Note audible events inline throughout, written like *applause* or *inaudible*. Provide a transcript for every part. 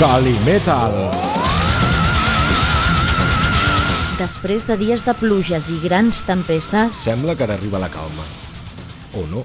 Calimetal. Després de dies de pluges i grans tempestes, Sembla que ara arriba la calma. O no.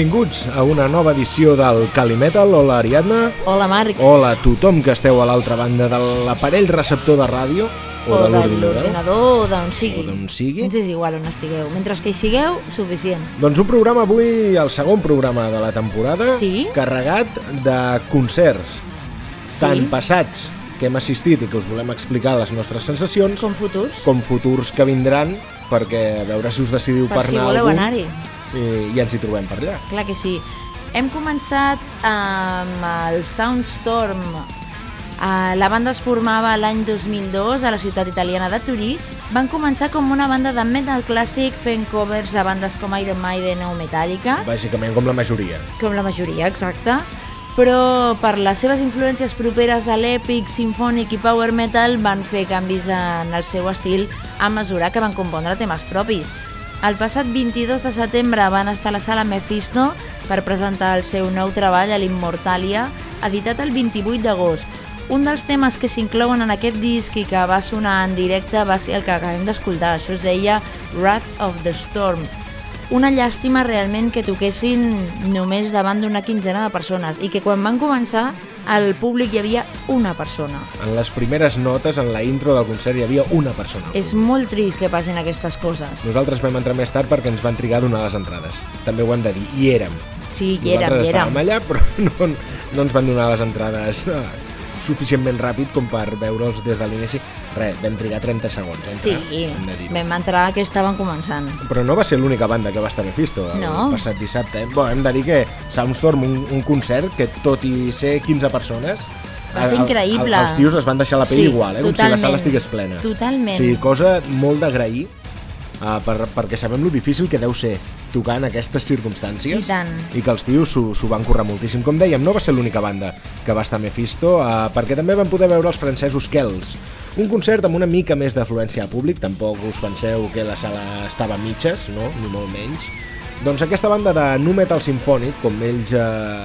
Benvinguts a una nova edició del Calimetal. Hola, Ariadna. hola Marc, Hola a tothom que esteu a l'altra banda de l'aparell receptor de ràdio o, de de l'ordinador. o d'on sigui. O d'on sigui. Ens és igual on estigueu. Mentre que hi sigueu, suficient. Doncs un programa avui, el segon programa de la temporada, Sí. carregat de concerts, Sí. tant passats que hem assistit i que us volem explicar les nostres sensacions, Com futurs. com futurs que vindran, perquè a veure si us decidiu Per per si anar a voleu algun anar-hi. I, i ens hi trobem per allà. Clar que sí. Hem començat amb el Soundstorm. Uh, la banda es formava l'any 2002 a la ciutat italiana de Turí. Van començar com una banda de metal clàssic fent covers de bandes com Iron Maiden o Metallica, Bàsicament com la majoria. com la majoria, exacte. Però per les seves influències properes a l'èpic, sinfònic i power metal van fer canvis en el seu estil a mesura que van compondre temes propis. El passat 22 de setembre van estar a la sala Mephisto per presentar el seu nou treball a l'Immortalia, editat el 28 d'agost. Un dels temes que s'inclouen en aquest disc i que va sonar en directe va ser el que acabem d'escoltar. Això es deia Wrath of the Storm. Una llàstima realment que toquessin només davant d'una quinzena de persones i que quan van començar al públic hi havia una persona. En les primeres notes, en la intro del concert, hi havia una persona. És molt trist que passin aquestes coses. Nosaltres vam entrar més tard perquè ens van trigar a donar les entrades. També ho hem de dir. I érem. Sí, hi érem, Nosaltres hi érem. estàvem allà, però *laughs* no, no ens van donar les entrades eh, suficientment ràpid com per veure'ls des de l'inici. Res, vam trigar 30 segons a entrar, Sí, hem de dir-ho. vam entrar que estaven començant. Però no va ser l'única banda que va estar a Mephisto el No. passat dissabte. eh? Bo, hem de dir que Soundstorm, un, un concert que tot i ser 15 persones... Va ser el- el- increïble. els tios es van deixar la pell Sí, igual, eh? com si la totalment. sala estigués plena. Totalment. O sigui, cosa molt d'agrair uh, per, perquè sabem lo difícil que deu ser tocar en aquestes circumstàncies I tant. i que els tios s'ho van currar moltíssim. Com dèiem, no va ser l'única banda que va estar a Mephisto, uh, perquè també van poder veure els francesos Kells. Un concert amb una mica més d'afluència al públic, tampoc us penseu que la sala estava a mitges, no? ni molt menys. Doncs aquesta banda de nu metal sinfònic, com ells eh,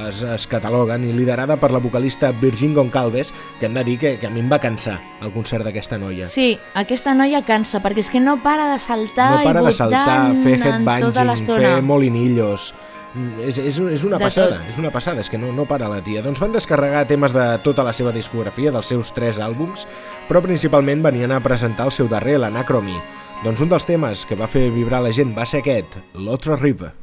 es, es cataloguen, i liderada per la vocalista Virgin Goncalves, que hem de dir que, que a mi em va cansar el concert d'aquesta noia. Sí, aquesta noia cansa, perquè és que no para de saltar no para i de saltar, fer tota headbanging, fer molinillos... Mm, És, és, és una De passada, tot. és una passada, és que no, no para la tia. Doncs van descarregar temes de tota la seva discografia, dels seus tres àlbums, però principalment venien a presentar el seu darrer, l'Anacromy. Doncs un dels temes que va fer vibrar la gent va ser aquest, l'Otra River.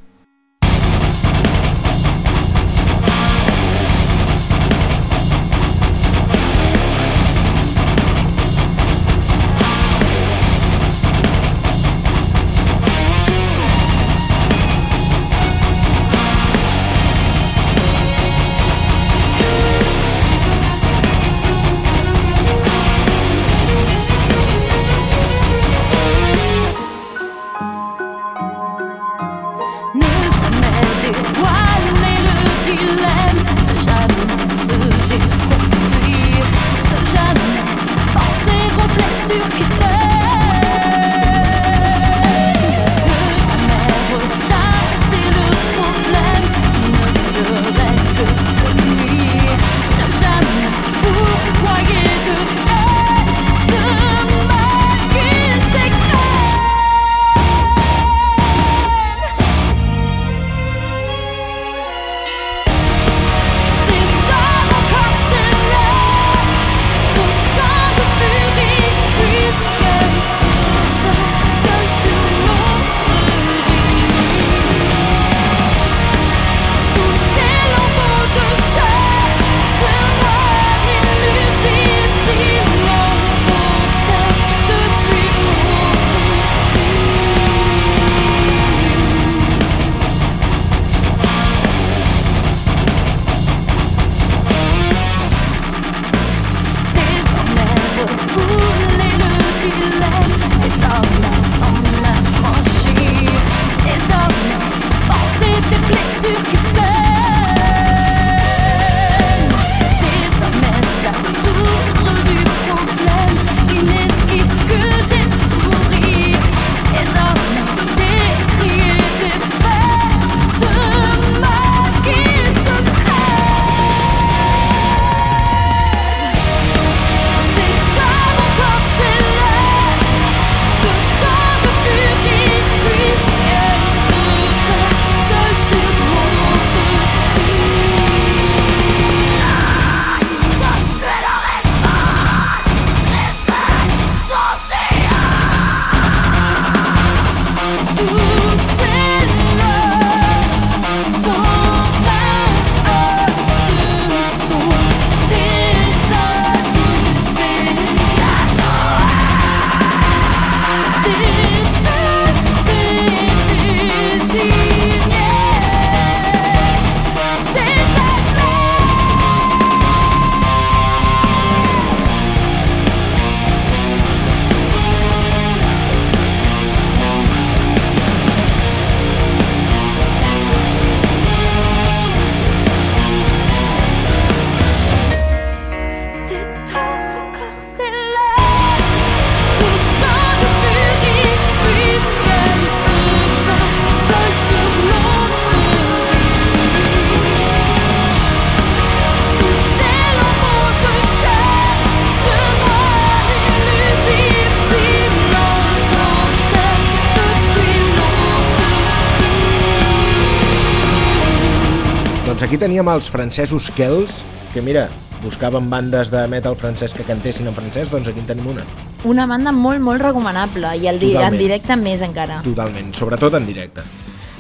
Teníem els francesos Kells, que mira, buscaven bandes de metal francès que cantessin en francès, doncs aquí en tenim una. Una banda molt, molt recomanable i el Totalment. en directe més encara. Totalment, sobretot en directe.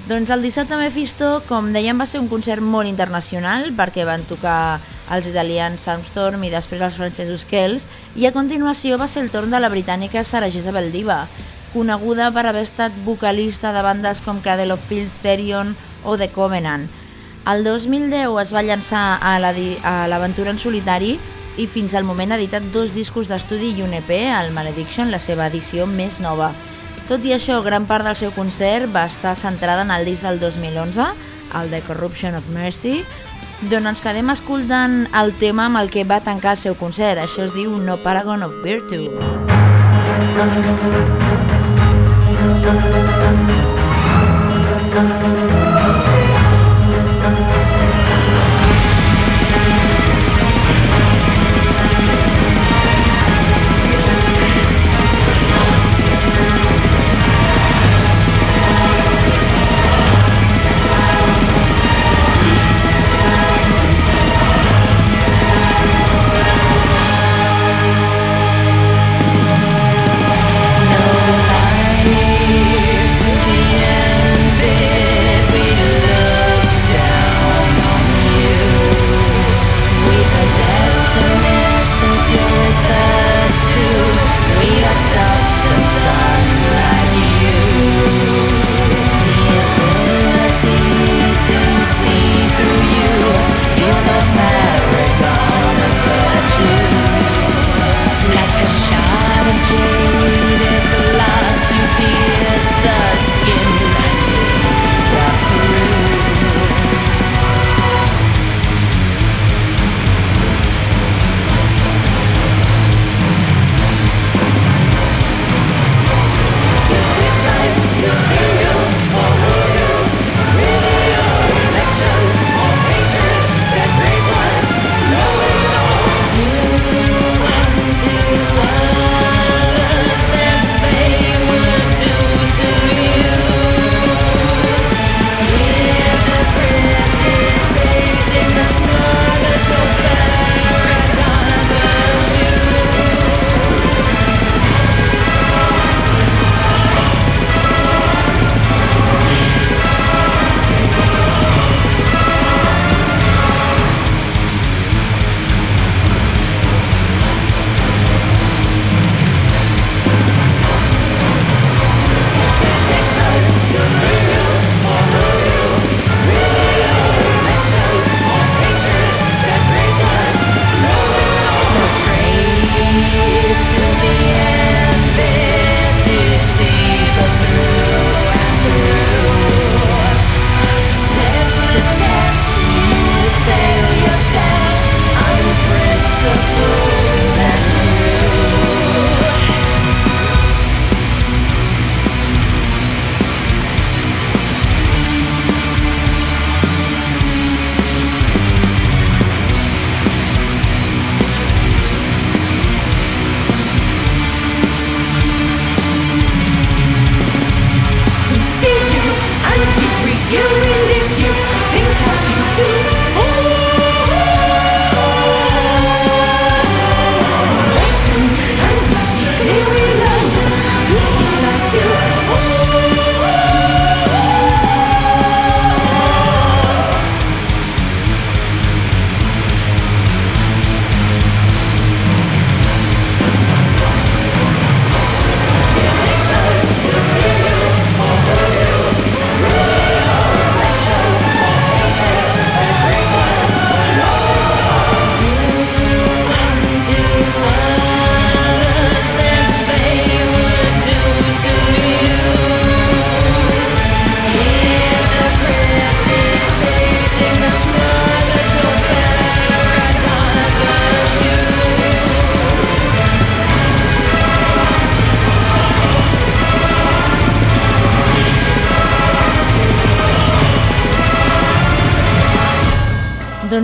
Doncs el dissabte Mephisto, com dèiem, va ser un concert molt internacional perquè van tocar els italians Soundstorm i després els francesos Kells i a continuació va ser el torn de la britànica Sarah Jezebel Diva, coneguda per haver estat vocalista de bandes com Cradle of Filth, Therion o The Covenant. El 2010 es va llançar a la l'aventura en solitari i fins al moment ha editat dos discos d'estudi i un EP, el Malediction, la seva edició més nova. Tot i això, gran part del seu concert va estar centrada en el disc del 2011, el The Corruption of Mercy, d'on ens quedem escoltant el tema amb el que va tancar el seu concert. Això es diu No Paragon of Virtue. Like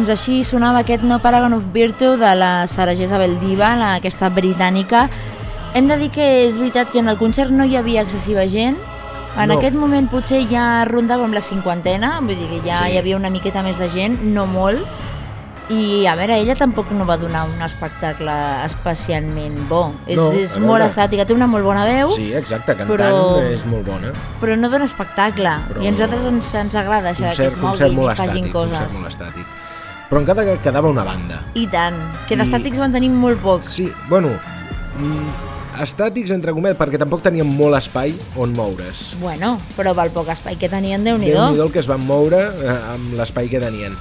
Doncs així sonava aquest No Paragon of Virtue de la Sarah Jezabel Diva, la, aquesta britànica. Hem de dir que és veritat que en el concert no hi havia excessiva gent, En No. aquest moment potser ja rondàvem la cinquantena, vull dir que ja Sí. hi havia una miqueta més de gent, no molt, i a veure, ella tampoc no va donar un espectacle especialment bo. És, No, és molt estàtica, té una molt bona veu, Sí, exacte, cantant Però- és molt bona. però no dona espectacle. Però- I a nosaltres ens, ens agrada això, que es concert moguin molt i facin estàtic, coses. concert molt estàtic. Però encara quedava una banda. I tant, que I- d'estàtics van tenir molt pocs. Sí, bueno, mm, estàtics entre cometes, perquè tampoc tenien molt espai on moure's. Bueno, però pel poc espai que tenien, déu nhi déu nhi el que es van moure eh, amb l'espai que tenien.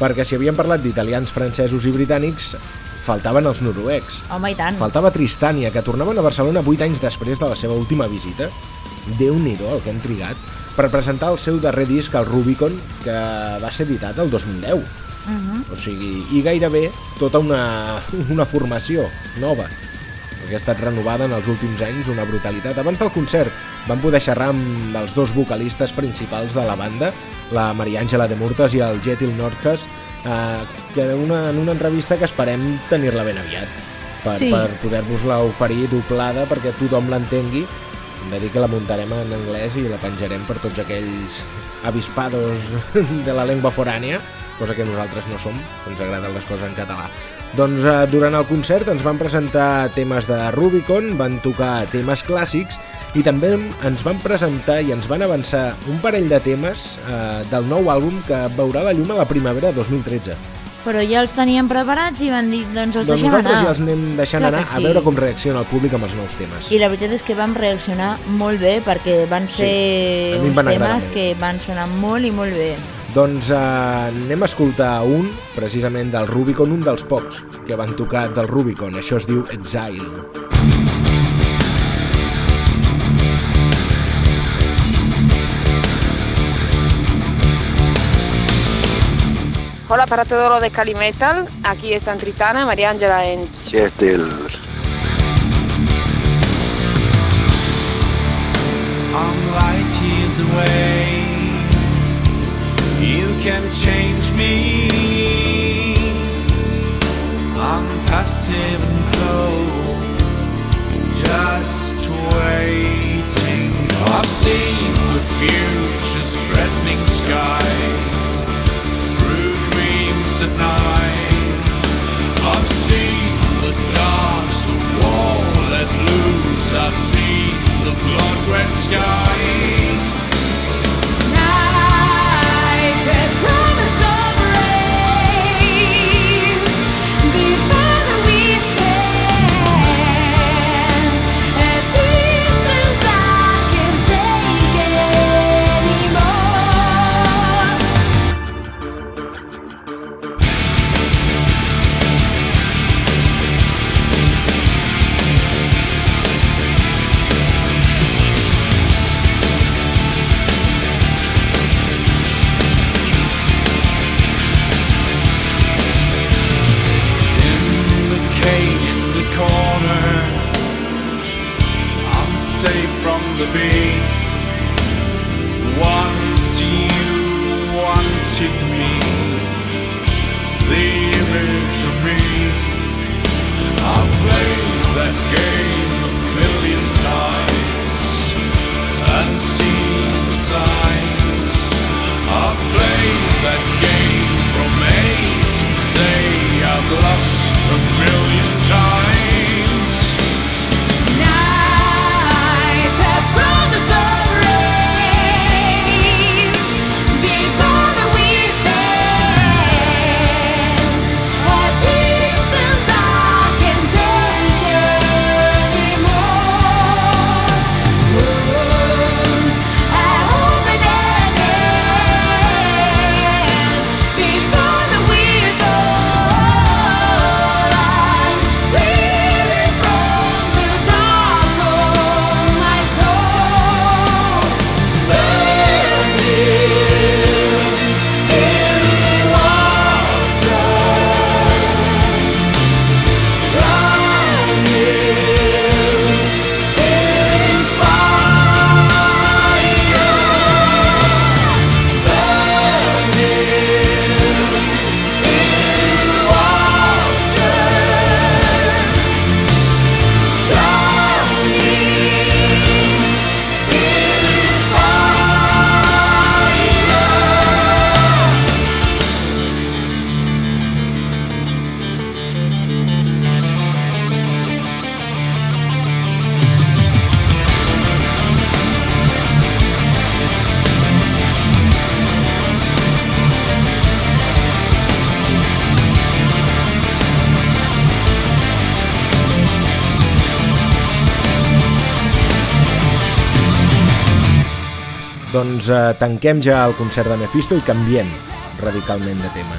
Perquè si havíem parlat d'italians, francesos i britànics, faltaven els noruecs. Home, i tant. Faltava Tristània, que tornaven a Barcelona 8 anys després de la seva última visita. déu nhi el que han trigat per presentar el seu darrer disc, el Rubicon, que va ser editat el 2010. Uh O sigui, i gairebé tota una, una formació nova perquè ha estat renovada en els últims anys, una brutalitat. Abans del concert van poder xerrar amb els dos vocalistes principals de la banda, la Maria Àngela de Murtes i el Jetil Nordhast, eh, que en una, en una entrevista que esperem tenir-la ben aviat per, Sí. per poder-vos-la oferir doblada perquè tothom l'entengui. Hem de dir que la muntarem en anglès i la penjarem per tots aquells avispados *laughs* de la llengua forània, cosa que nosaltres no som, ens agraden les coses en català. Doncs eh, durant el concert ens van presentar temes de Rubicon, van tocar temes clàssics i també ens van presentar i ens van avançar un parell de temes eh, del nou àlbum que veurà la llum a la primavera de 2013. Però ja els teníem preparats i van dir, doncs els doncs deixem nosaltres anar. ja els anem deixant Clar anar que a sí. veure com reacciona el públic amb els nous temes. I la veritat és que vam reaccionar molt bé perquè van Sí, ser em uns van temes que van sonar molt i molt bé. Doncs eh, anem a escoltar un, precisament del Rubicon, un dels pocs que van tocar del Rubicon. Això es diu Exile. Hola para todo lo de Cali Metal. Aquí están Tristana, María Ángela en Chetel. I'm light years away. You can change me. I'm passive and cold, just waiting. I've seen the future's threatening skies through dreams at night. I've seen the darks, the wall let loose. I've seen the blood red sky. Doncs eh, tanquem ja el concert de Mephisto i canviem radicalment de tema.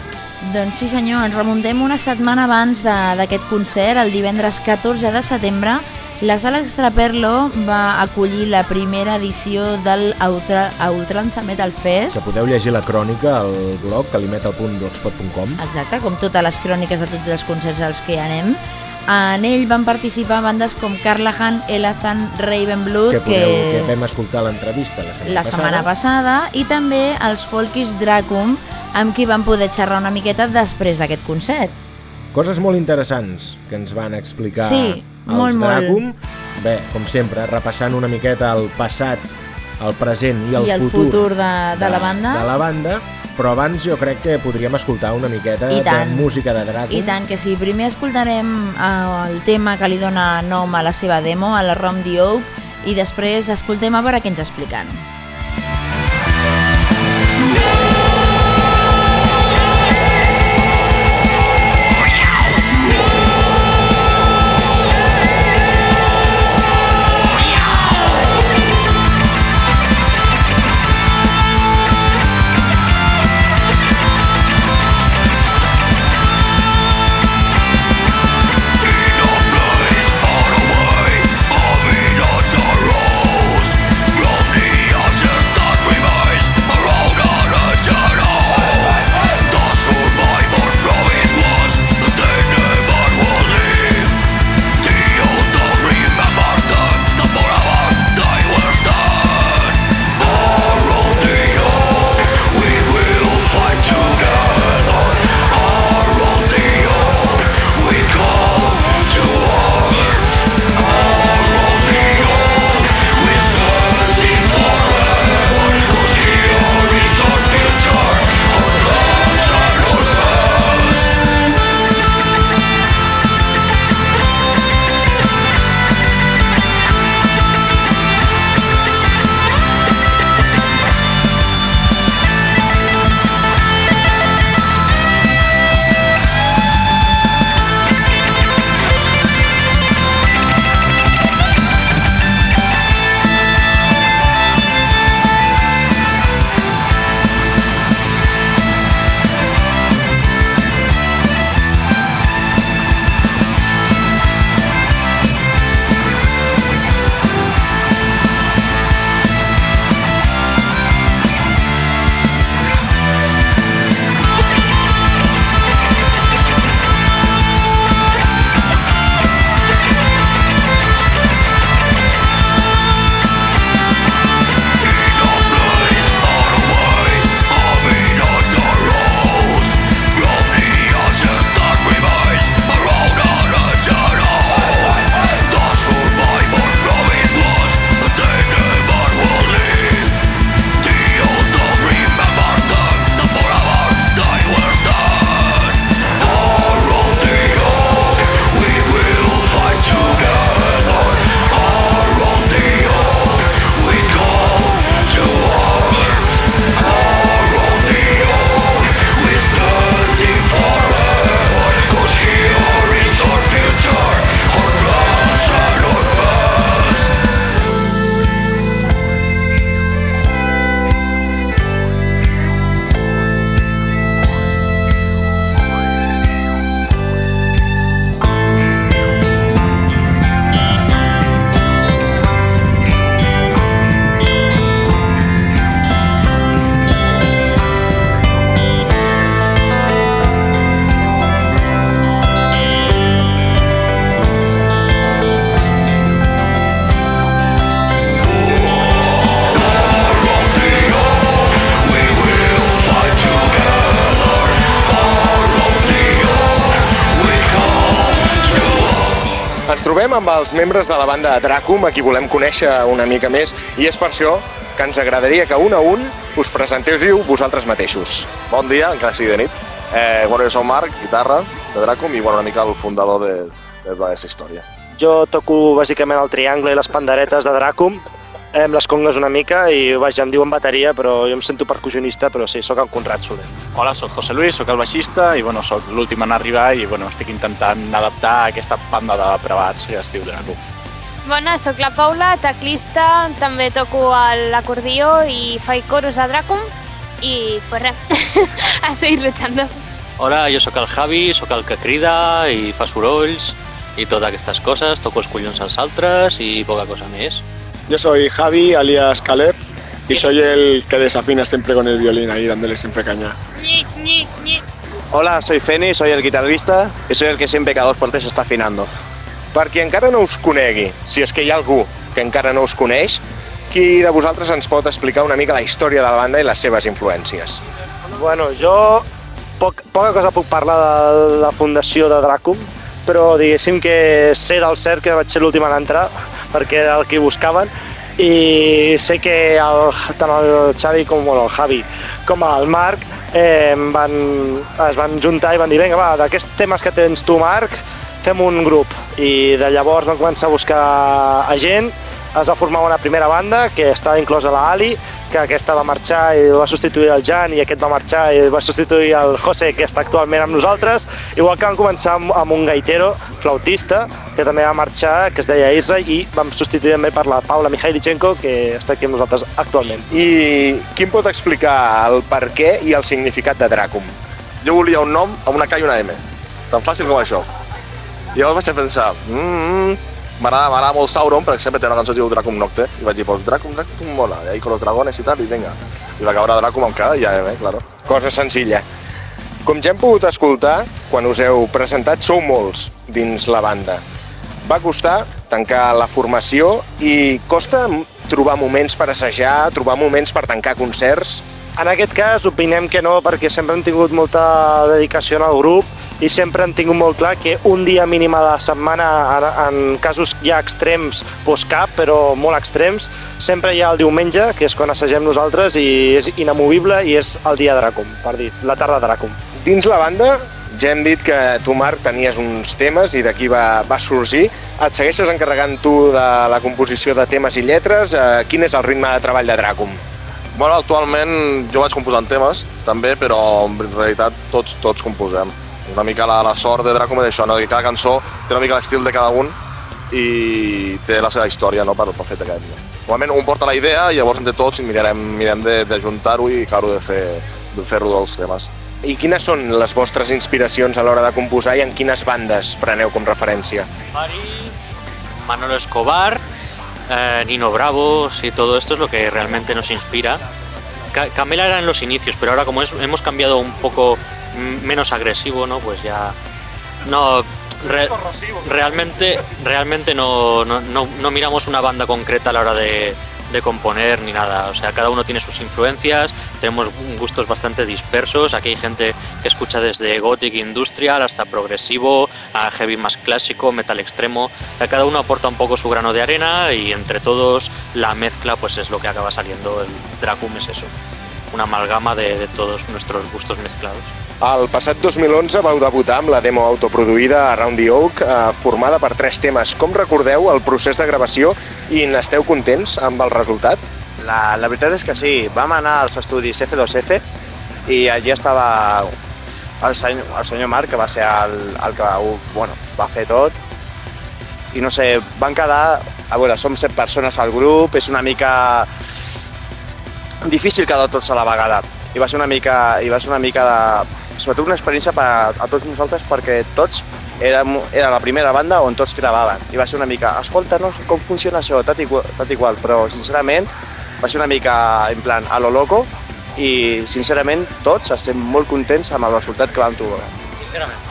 Doncs sí senyor, ens remuntem una setmana abans d'aquest concert, el divendres 14 de setembre, la sala Extraperlo va acollir la primera edició del Ultranza Metal Fest. Que podeu llegir la crònica al blog calimetal.blogspot.com Exacte, com totes les cròniques de tots els concerts als que anem. En ell van participar bandes com Carlahan, Elazan, Ravenblood, que, podeu, que... que vam escoltar l'entrevista la setmana la setmana passada, i també els Folkis Dracum, amb qui van poder xerrar una miqueta després d'aquest concert. Coses molt interessants que ens van explicar Sí, els molt, molt. Dracum. Bé, com sempre, repassant una miqueta el passat, el present i el, I el futur de- de la banda. De la banda, però abans jo crec que podríem escoltar una miqueta de música de Dracum. I tant que sí, primer escoltarem eh, el tema que li dona nom a la seva demo, a la Rom the Oak, i després escoltem a veure què ens expliquen. Membres de la banda Dracum, a qui volem conèixer una mica més, i és per això que ens agradaria que un a un us presentéssiu vosaltres mateixos. Bon dia, encara sigui de nit. Eh, bueno, jo soc Marc, guitarra de Dracum i bueno, una mica el fundador de, de tota aquesta història. Jo toco bàsicament el triangle i les panderetes de Dracum, eh, amb les congues una mica i vaja, em diuen bateria, però jo em sento percussionista, però sí, sóc el Conrad Soler. Hola, sóc José Luis, sóc el baixista i bueno, sóc l'últim en arribar i bueno, estic intentant adaptar aquesta banda de prevats que es diu Draco. Bona, sóc la Paula, teclista, també toco l'acordió i faig coros a Dracum i pues res, *laughs* a seguir luchando. Hola, jo sóc el Javi, sóc el que crida i fa sorolls i totes aquestes coses, toco els collons als altres i poca cosa més. Yo soy Javi, alias Caleb, y soy el que desafina siempre con el violín ahí, dándole siempre caña. Hola, soy Feni, soy el guitarrista y soy el que siempre cada dos por tres está afinando. Per qui encara no us conegui, si és que hi ha algú que encara no us coneix, qui de vosaltres ens pot explicar una mica la història de la banda i les seves influències? Bueno, jo poc, poca cosa puc parlar de la fundació de Dracum, però diguéssim que sé del cert que vaig ser l'últim a entrar, perquè era el que buscaven, i sé que el, tant el Xavi com bueno, el Javi com el Marc eh, van, es van juntar i van dir vinga va, d'aquests temes que tens tu Marc fem un grup i de llavors van començar a buscar a gent es va formar una primera banda que estava inclosa la Ali, que aquesta va marxar i va substituir el Jan i aquest va marxar i va substituir el José que està actualment amb nosaltres, igual que vam començar amb, amb un gaitero flautista que també va marxar, que es deia Isra i vam substituir també per la Paula Mikhailichenko que està aquí amb nosaltres actualment. I qui em pot explicar el per què i el significat de Dracum? Jo volia un nom amb una K i una M. Tan fàcil com això. Llavors vaig pensar, mmm, m'agrada m'agrada molt Sauron, per exemple, té una cançó que es diu Dracum Nocte, i vaig dir, pues Dracum, Dracum mola, i ahí con los dragones i tal, i vinga. I va caure Dracum amb i ja, eh, claro. Cosa senzilla. Com ja hem pogut escoltar, quan us heu presentat sou molts dins la banda. Va costar tancar la formació i costa trobar moments per assajar, trobar moments per tancar concerts. En aquest cas opinem que no, perquè sempre hem tingut molta dedicació el grup i sempre han tingut molt clar que un dia mínim a la setmana, en, en casos ja extrems, doncs cap, però molt extrems, sempre hi ha el diumenge, que és quan assagem nosaltres, i és inamovible i és el dia Dracum, per dir, la tarda Dracum. Dins la banda, ja hem dit que tu, Marc, tenies uns temes i d'aquí va, va sorgir. Et segueixes encarregant tu de la composició de temes i lletres? Eh, quin és el ritme de treball de Dracum? Bueno, actualment jo vaig composant temes, també, però en realitat tots, tots composem. Una mica la, la sort de Dracum és això, no? que cada cançó té una mica l'estil de cada un i té la seva història no? per, per fer aquest. No? Normalment un porta la idea i llavors entre tots mirarem, mirem de, de juntar-ho i, claro, de fer de fer-ho dels temes. I quines són les vostres inspiracions a l'hora de composar i en quines bandes preneu com referència? Mari, Manolo Escobar, eh, Nino Bravo, sí, todo esto es lo que realmente nos inspira. Ca- Camela era en los inicios, pero ahora como es- hemos cambiado un poco menos agresivo, ¿no? Pues ya... No, re- realmente, realmente no, no, no- no miramos una banda concreta a la hora de, de componer ni nada. O sea, cada uno tiene sus influencias, tenemos gustos bastante dispersos. Aquí hay gente que escucha desde gothic industrial hasta progresivo, a heavy más clásico, metal extremo. O sea, cada uno aporta un poco su grano de arena y entre todos la mezcla pues es lo que acaba saliendo. El Dracum es eso, una amalgama de, de todos nuestros gustos mezclados. El passat 2011 vau debutar amb la demo autoproduïda Around the Oak, eh, formada per tres temes. Com recordeu el procés de gravació i n'esteu contents amb el resultat? La, la veritat és que sí, vam anar als estudis F2F i allí estava el senyor, el senyor Marc, que va ser el, el que ho, bueno, va fer tot. I no sé, van quedar... A veure, som set persones al grup, és una mica difícil quedar tots a la vegada. I va ser una mica, i va ser una mica de, sobretot una experiència per a, a tots nosaltres perquè tots érem, era la primera banda on tots gravaven i va ser una mica, escolta, no, com funciona això, tot igual, tot igual, però sincerament va ser una mica en plan a lo loco i sincerament tots estem molt contents amb el resultat que vam trobar. Sincerament.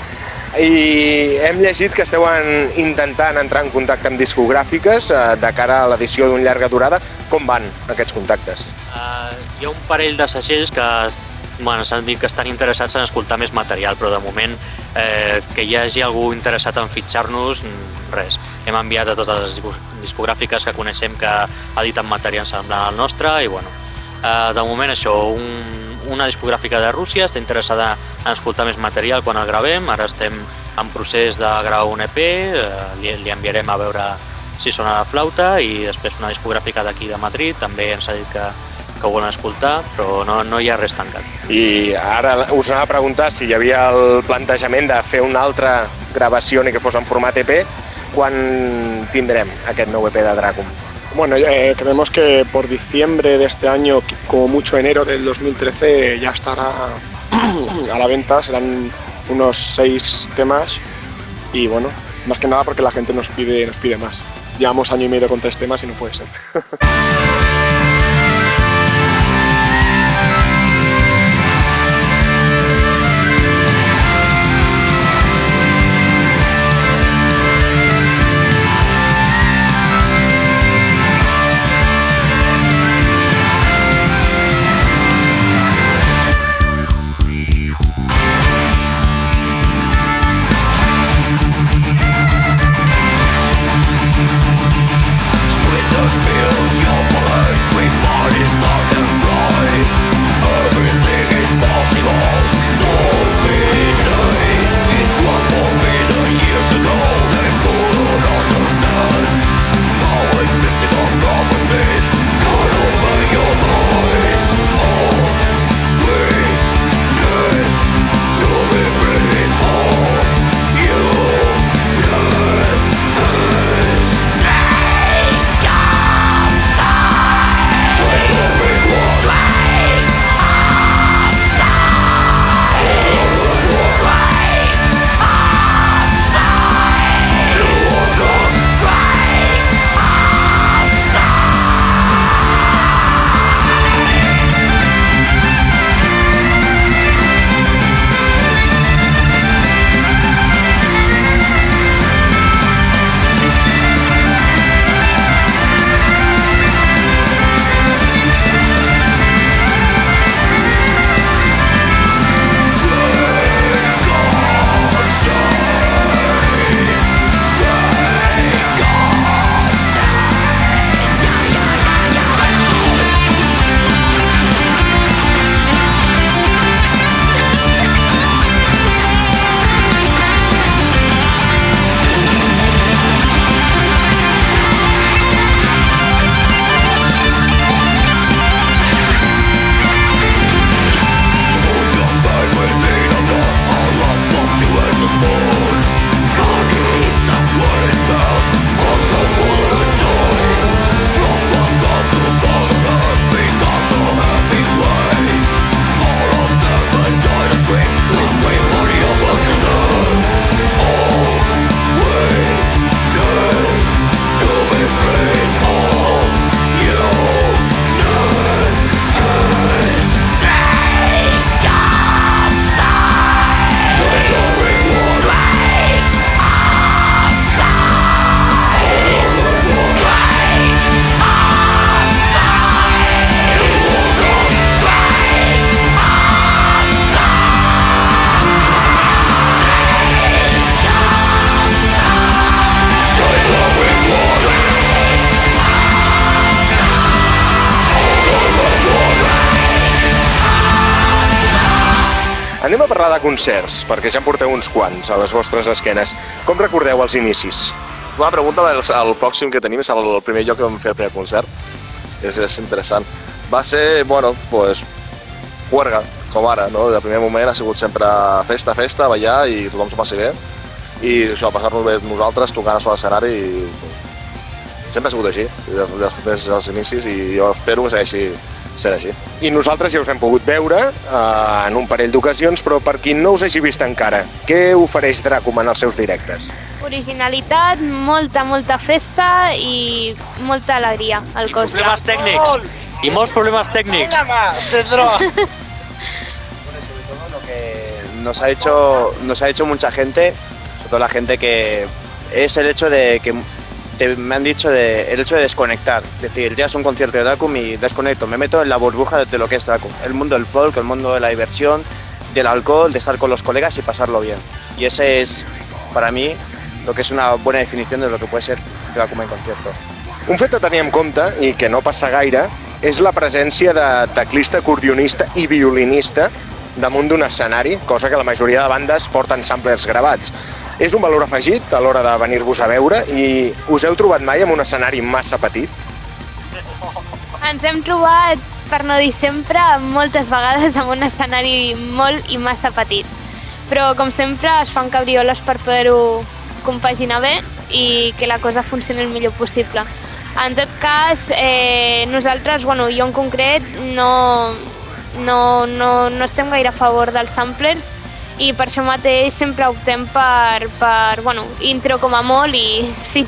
I hem llegit que esteu en, intentant entrar en contacte amb discogràfiques eh, de cara a l'edició d'un llarga durada. Com van aquests contactes? Uh, hi ha un parell de segells que bueno, s'han dit que estan interessats en escoltar més material, però de moment eh, que hi hagi algú interessat en fitxar-nos, mm, res. Hem enviat a totes les disco- discogràfiques que coneixem que editen material semblant al nostre i bueno, eh, de moment això, un, una discogràfica de Rússia està interessada en escoltar més material quan el gravem, ara estem en procés de gravar un EP, eh, li, li enviarem a veure si sona la flauta i després una discogràfica d'aquí de Madrid també ens ha dit que, que ho volen escoltar, però no, no hi ha res tancat. I ara us anava a preguntar si hi havia el plantejament de fer una altra gravació ni que fos en format EP quan tindrem aquest nou EP de Dracum? Bueno, eh, creemos que por diciembre de este año, como mucho enero del 2013, ya estará *clears throat* a la venta. Serán unos seis temas y bueno, más que nada porque la gente nos pide, nos pide más. Llevamos año y medio con tres temas y no puede ser. *laughs* feels parlar de concerts, perquè ja en porteu uns quants a les vostres esquenes. Com recordeu els inicis? Bona pregunta, el, el pròxim que tenim és el, el primer lloc que vam fer el primer concert. És, és interessant. Va ser, bueno, pues, juerga, com ara, no? Del primer moment ha sigut sempre festa, festa, ballar i tothom s'ho passi bé. I això, passar-nos bé nosaltres, tocant a sobre l'escenari i sempre ha sigut així, i des, després dels inicis, i jo espero que segueixi sent així. I nosaltres ja us hem pogut veure eh, en un parell d'ocasions, però per qui no us hagi vist encara, què ofereix Dracum en els seus directes? Originalitat, molta, molta festa i molta alegria al cos. Problemes tècnics. I molts problemes tècnics. *laughs* nos ha hecho nos ha hecho mucha gente, sobre todo la gente que es el hecho de que me han dicho de, el hecho de desconectar, es decir, ya es un concierto de Dracum y desconecto, me meto en la burbuja de lo que es Dracum, el mundo del folk, el mundo de la diversión, del alcohol, de estar con los colegas y pasarlo bien. Y ese es para mí lo que es una buena definición de lo que puede ser Dracum en concierto. Un fet a tenir en compte, i que no passa gaire, és la presència de teclista, acordionista i violinista damunt d'un escenari, cosa que la majoria de bandes porten samplers gravats. És un valor afegit a l'hora de venir-vos a veure i us heu trobat mai en un escenari massa petit? Ens hem trobat, per no dir sempre, moltes vegades amb un escenari molt i massa petit. Però, com sempre, es fan cabrioles per poder-ho compaginar bé i que la cosa funcioni el millor possible. En tot cas, eh, nosaltres, bueno, jo en concret, no, no, no, no estem gaire a favor dels samplers i per això mateix sempre optem per, per bueno, intro com a molt i fin.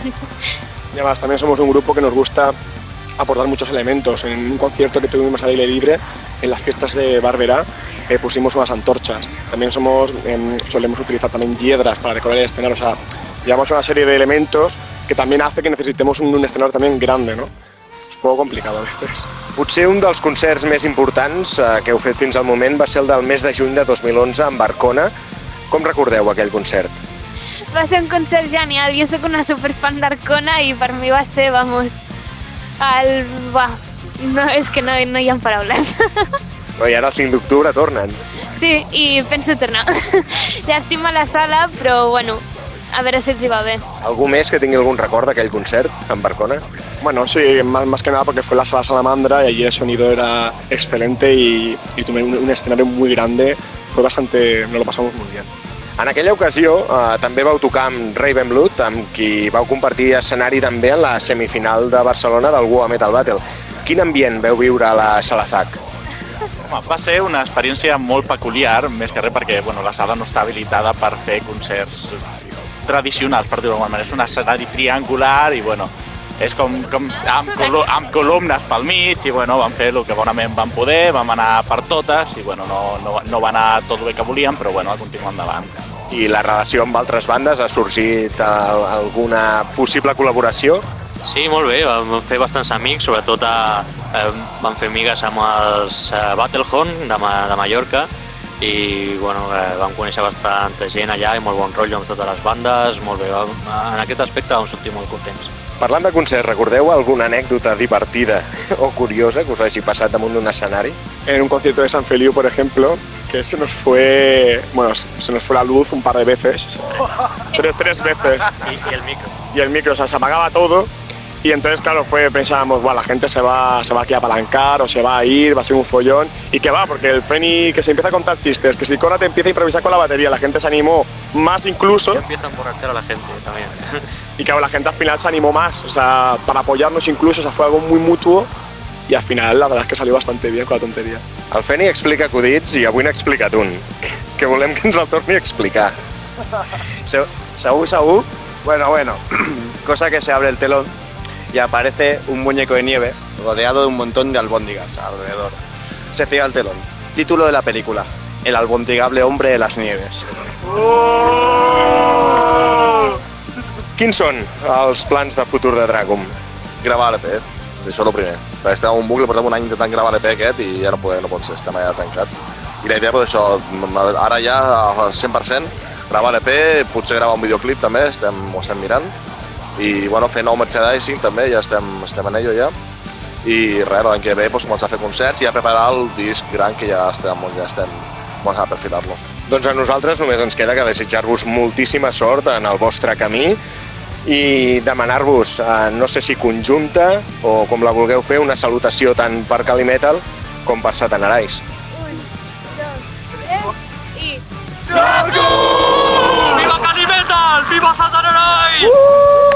Y además también somos un grupo que nos gusta aportar muchos elementos. En un concierto que tuvimos al aire libre, en las fiestas de Barberá, eh, pusimos unas antorchas. También somos, em, solemos utilizar también hiedras para decorar el escenario. O sea, llevamos una serie de elementos que también hace que necesitemos un, un escenario también grande, ¿no? Poco complicado a veces. Potser un dels concerts més importants eh, que heu fet fins al moment va ser el del mes de juny de 2011 amb Barcona. Com recordeu aquell concert? Va ser un concert genial, jo sóc una superfan d'Arcona i per mi va ser, vamos, el... Va, no, és que no, no hi ha paraules. *laughs* No, I ara el 5 d'octubre tornen. Sí, i penso tornar. *laughs* Llàstima la sala, però bueno, a veure si els hi va bé. Algú més que tingui algun record d'aquell concert amb Barcona? Bueno, sí, más, más que nada porque fue la sala Salamandra y allí el sonido era excelente y, y tuve un, un escenario muy grande. Fue bastante, nos lo pasamos muy bien. En aquella ocasió eh, també vau tocar amb Ravenblood, amb qui vau compartir escenari també en la semifinal de Barcelona del Goa Metal Battle. Quin ambient veu viure a la Sala ZAC? Home, va ser una experiència molt peculiar, més que res perquè bueno, la sala no està habilitada per fer concerts tradicionals, per dir-ho d'alguna manera. És un escenari triangular i, bueno, és com, com amb, colo amb columnes pel mig i, bueno, vam fer el que bonament vam poder, vam anar per totes i, bueno, no, no, no va anar tot el bé que volíem, però, bueno, continuem endavant. I la relació amb altres bandes ha sorgit eh, alguna possible col·laboració? Sí, molt bé, vam fer bastants amics, sobretot a, eh, vam fer amigues amb els eh, Battlehorn de, Ma de Mallorca i bueno, eh, vam conèixer bastanta gent allà i molt bon rotllo amb totes les bandes, molt bé, vam, en aquest aspecte vam sortir molt contents. Parlant de concerts, recordeu alguna anècdota divertida o curiosa que us hagi passat damunt d'un escenari? En un concierto de San Feliu, por ejemplo, que se nos fue, bueno, se nos fue la luz un par de veces, *laughs* tres, tres veces. Y, y el micro. Y el micro, o sea, se apagaba todo. Y entonces, claro, fue, pensábamos, bueno, la gente se va, se va aquí a apalancar o se va a ir, va a ser un follón. ¿Y qué va? Porque el Feni que se empieza a contar chistes, que si Cora te empieza a improvisar con la batería, la gente se animó más incluso. Ya empieza a emborrachar a la gente también. *laughs* Y claro, la gente al final se animó más, o sea, para apoyarnos incluso, o sea, fue algo muy mutuo. Y al final, la verdad es que salió bastante bien con la tontería. El Feni explica acudits i avui n'ha explicat un, *laughs* que volem que ens el torni a explicar. *laughs* Se- Segur, segur. Bueno, bueno. *clears throat* Cosa que se abre el telón y aparece un muñeco de nieve rodeado de un montón de albóndigas alrededor. Se cierra el telón. Título de la película. El albondigable hombre de las nieves. Quins són els plans de futur de Dragum? Gravar l'EP, això és el primer. Perquè estem en un bucle, portem un any intentant gravar l'EP aquest i ja no, poder, no pot ser, estem allà tancats. I la idea és això, ara ja al 100%, gravar l'EP, potser gravar un videoclip també, estem, ho estem mirant. I bueno, fer nou merchandising també, ja estem, estem en ello ja. I res, l'any que ve doncs, començar a fer concerts i a preparar el disc gran que ja estem, ja estem començant a perfilar-lo. Doncs a nosaltres només ens queda que desitjar-vos moltíssima sort en el vostre camí i demanar-vos, eh, no sé si conjunta o com la vulgueu fer, una salutació tant per Calimetal com per Satanarais. I... ¡Viva Calimetal! ¡Viva Satanaray! It's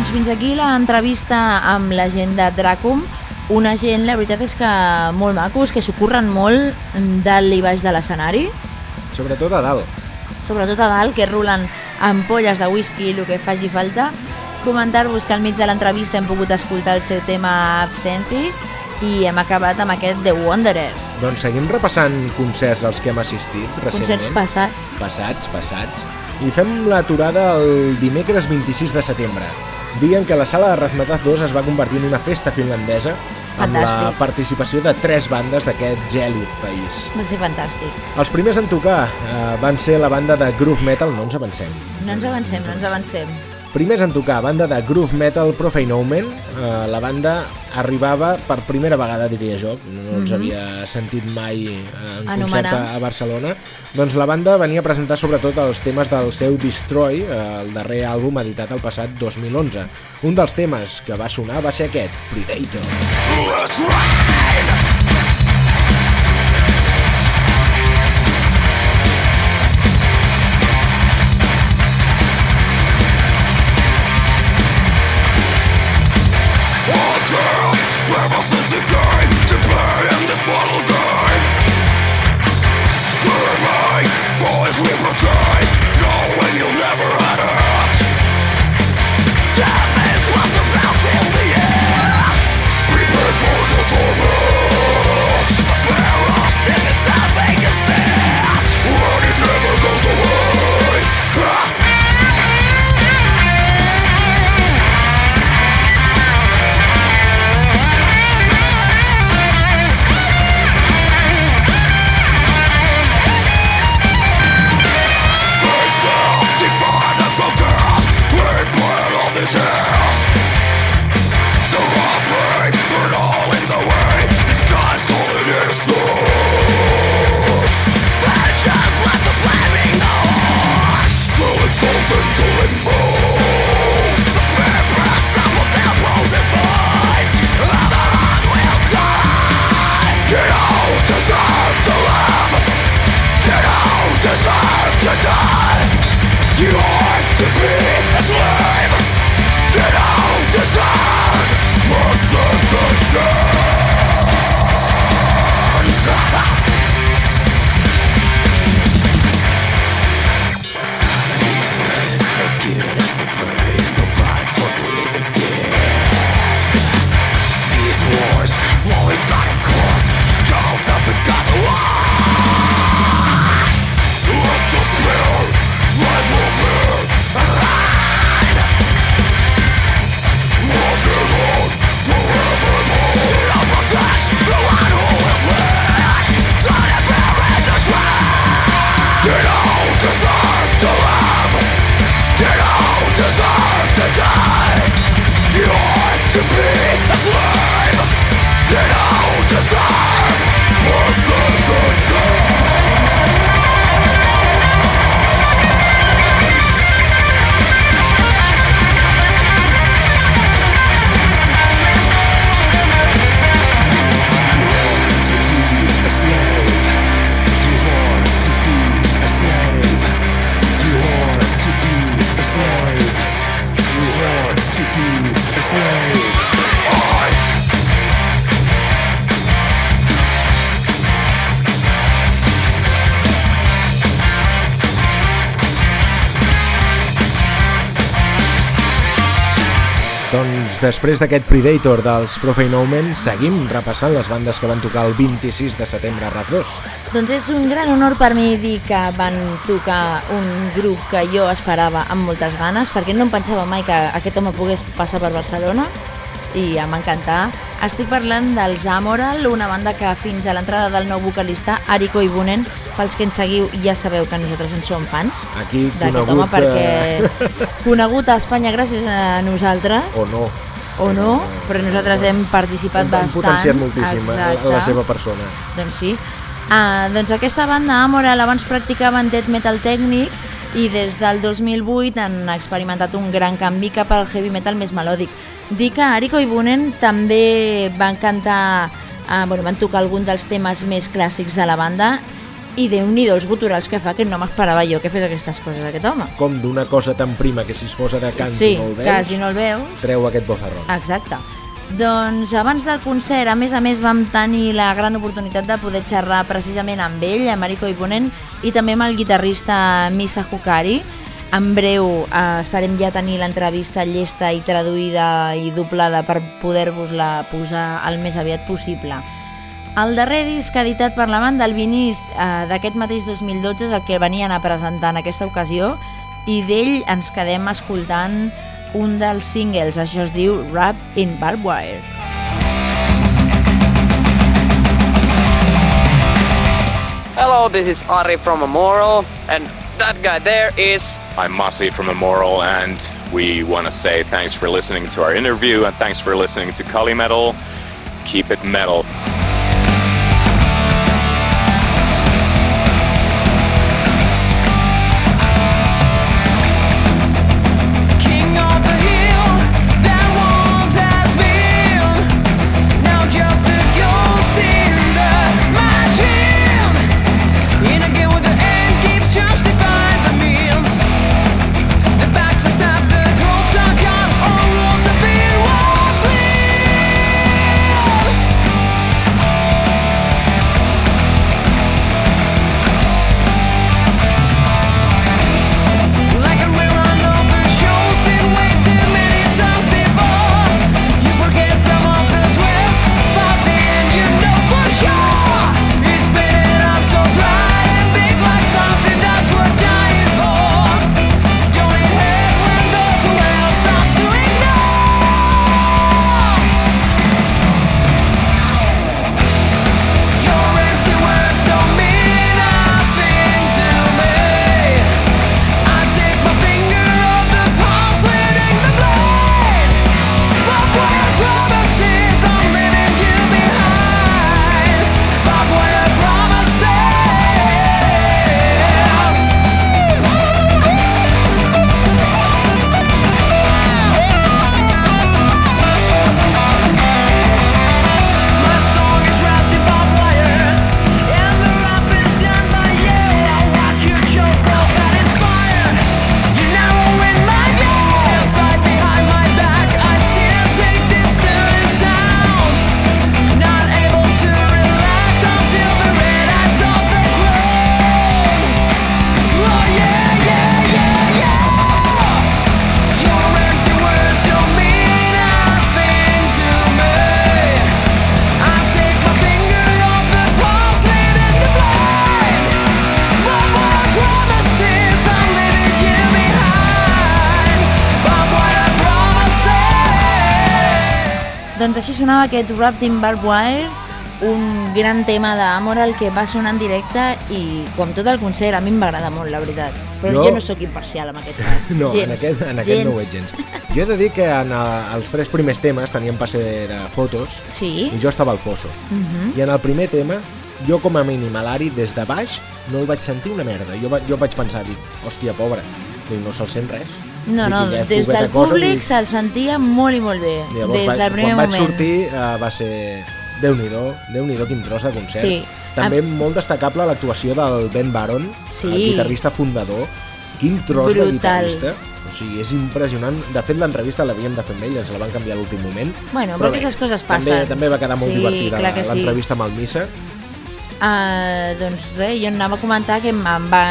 aquí l'entrevista amb la gent de Dracum, una gent, la veritat és que molt macos, que s'ho curren molt dalt i baix de l'escenari, Sobretot a dalt. sobretot a dalt, que rulen ampolles de whisky, el que faci falta. Comentar-vos que al mig de l'entrevista hem pogut escoltar el seu tema Absenti i hem acabat amb aquest The Wanderer. Doncs seguim repassant concerts als que hem assistit recentment. Concerts passats. Passats, passats. I fem l'aturada el dimecres 26 de setembre, dia en què la sala de Razmataz 2 es va convertir en una festa finlandesa amb la Fantàstic. participació de tres bandes d'aquest gèlid país. Va ser fantàstic. Els primers en tocar eh, van ser la banda de groove metal, no ens avancem. No ens avancem, no ens avancem. Primers en tocar, banda de groove metal Profane Omen. Eh, la banda arribava per primera vegada, diria jo, no els Mhm. havia sentit mai en Anomenar. concert a, a Barcelona. Doncs la banda venia a presentar sobretot els temes del seu Destroy, eh, el darrer àlbum editat el passat 2011. Un dels temes que va sonar va ser aquest, Predator. Doncs després d'aquest Predator dels Profane Omen, seguim repassant les bandes que van tocar el 26 de setembre a RAC 2. Doncs és un gran honor per mi dir que van tocar un grup que jo esperava amb moltes ganes, perquè no em pensava mai que aquest home pogués passar per Barcelona i em va encantar. Estic parlant dels Amoral, una banda que fins a l'entrada del nou vocalista, Ariko Ibunen, pels que ens seguiu ja sabeu que nosaltres en som fans Aquí d'aquest conegut... home perquè eh, *laughs* conegut a Espanya gràcies a nosaltres O no. O no, però nosaltres hem participat Hem bastant. potenciat moltíssim a, a la Exacte. seva persona. Doncs sí. Ah, doncs aquesta banda Amoral abans practicaven death metal tècnic i des del 2008 han experimentat un gran canvi cap al heavy metal més melòdic. Dir que Ariko Ibunen també van cantar, ah, bueno, van tocar algun dels temes més clàssics de la banda I déu-n'hi-do els guturals que fa, que no m'esperava jo que fes aquestes coses aquest home. Com d'una cosa tan prima que si es posa de cant sí, no el veus, que si no el veus... treu aquest bofarrón. Exacte. Doncs abans del concert, a més a més, vam tenir la gran oportunitat de poder xerrar precisament amb ell, amb Mariko Iponen, i també amb el guitarrista Misa Hukari. En breu eh, esperem ja tenir l'entrevista llesta i traduïda i doblada per poder-vos-la posar el més aviat possible. El darrer disc editat per la banda, el Viniz, eh, d'aquest mateix 2012 és el que venien a presentar en aquesta ocasió i d'ell ens quedem escoltant un dels singles, això es diu Wrapped in Barbed Wire. Hello, this is Ari from Memorial, and that guy there is. I'm Mossy from Immoral, and we want to say thanks for listening to our interview and thanks for listening to Kali Metal. Keep it metal. Sonava aquest Wrapped in Barbed Wire, un gran tema d'Amoral que va sonar en directe i, com tot el concert, a mi em va agradar molt, la veritat. Però Jo- jo, no sóc imparcial en aquest cas. *laughs* No, gens, en aquest, en aquest no ho veig gens. *laughs* Jo he de dir que en els tres primers temes tenien passe de fotos Sí. i jo estava al fosso. Mhm. I en el primer tema, jo com a mínim a l'Ari, des de baix, no el vaig sentir una merda. Jo, va, jo vaig pensar, dic, hòstia, pobre, dic, no se'l sent res. No, no, "Ja és des del cosa", públic dic, se'l sentia molt i molt bé, Llavors, des del primer quan vaig moment. sortir eh, va ser Déu-n'hi-do, déu nhi déu quin tros de concert. Sí. També molt destacable l'actuació del Ben Baron, Sí. el guitarrista fundador. Quin tros de Brutal. guitarrista. O sigui, és impressionant. De fet, l'entrevista l'havíem de fer amb ell, ens la van canviar a l'últim moment. Bueno, però aquestes coses passen. També, també va quedar molt Sí, divertida que sí. l'entrevista amb el Missa. Uh, doncs res, jo anava a comentar que em va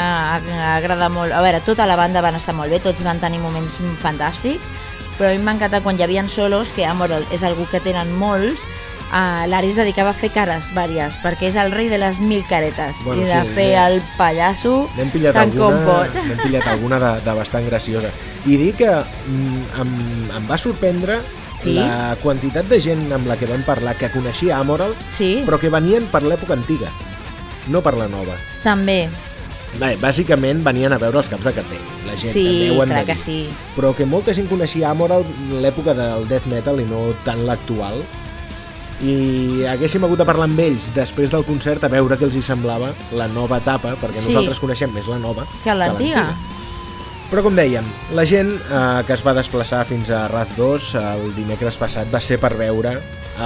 agradar molt. A veure, tota la banda van estar molt bé, tots van tenir moments fantàstics, però a mi m'ha encantat quan hi havia solos, que amor, és algú que tenen molts, uh, l'Ari es dedicava a fer cares vàries, perquè és el rei de les mil caretes, Bueno, i de sí, fer el pallasso pillat tant com alguna, pot. n'hem pillat alguna de, de bastant graciosa. I dir que mm, em, em va sorprendre Sí? la quantitat de gent amb la que vam parlar que coneixia Amoral, sí. però que venien per l'època antiga, no per la nova. També, Bé, bàsicament venien a veure els caps de cartell. La gent Sí, també ho hem clar de que sí. Però que molta gent coneixia Amoral l'època del death metal i no tant l'actual. I haguéssim hagut de parlar amb ells després del concert a veure què els hi semblava la nova etapa, perquè Sí. nosaltres coneixem més la nova que l'antiga. Però com dèiem, la gent eh, que es va desplaçar fins a Raz 2 el dimecres passat va ser per veure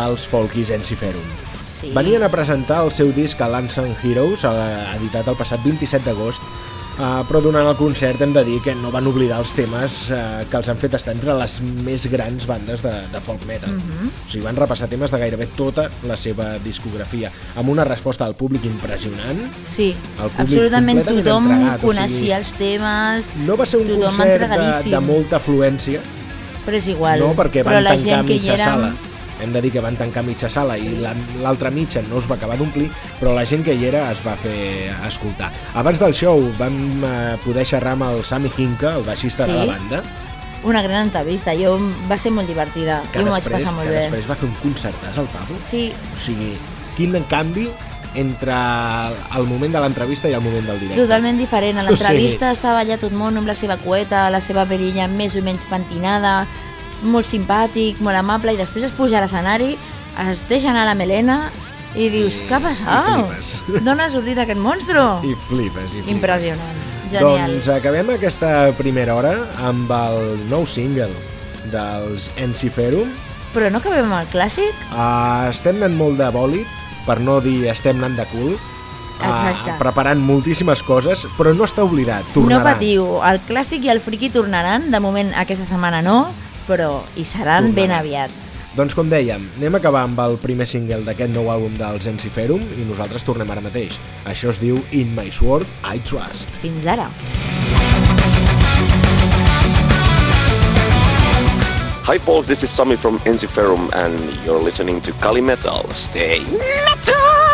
els Folkies Enciferum. Sí. Venien a presentar el seu disc a l'Unsung Heroes, eh, editat el passat 27 d'agost, Uh, però durant el concert hem de dir que no van oblidar els temes uh, que els han fet estar entre les més grans bandes de, de folk metal. Mhm. O sigui, van repassar temes de gairebé tota la seva discografia, amb una resposta al públic impressionant. Sí, públic absolutament tothom entregat, o coneixia sigui, els temes, No va ser un concert de, de molta afluència, però és igual. no perquè però van la tancar gent que hi era... sala. Hem de dir que van tancar mitja sala i la- l'altra mitja no es va acabar d'omplir, però la gent que hi era es va fer escoltar. Abans del show vam eh, poder xerrar amb el Sami Hinka, el baixista de Sí? la banda, Una gran entrevista, jo va ser molt divertida, que jo m'ho vaig passar molt que bé. després va fer un concertàs al Pablo. Sí, O sigui, quin canvi entre el moment de l'entrevista i el moment del directe. totalment diferent. A *laughs* O l'entrevista estava allà tot món amb la seva cueta, la seva perilla més o menys pentinada, molt simpàtic, molt amable, i després es puja a l'escenari, es deixa anar la melena i dius, què ha passat? *laughs* D'on ha sortit aquest monstru? I flipes, i flipes. Impressionant, genial. Doncs acabem aquesta primera hora amb el nou single dels Enciferum. Però no acabem amb el clàssic? Uh, estem anant molt de bòlit, per no dir estem anant de cul. Uh, Exacte. preparant moltíssimes coses, però no està oblidat, tornarà. No patiu, el clàssic i el friki tornaran, de moment aquesta setmana no, però hi seran ben Tornaran. aviat. Doncs com dèiem, anem a acabar amb el primer single d'aquest nou àlbum dels Enciferum i nosaltres tornem ara mateix. Això es diu In My Sword, I Trust. Fins ara. Hi folks, this is Sami from Enziferum and you're listening to Kali Metal. Stay metal!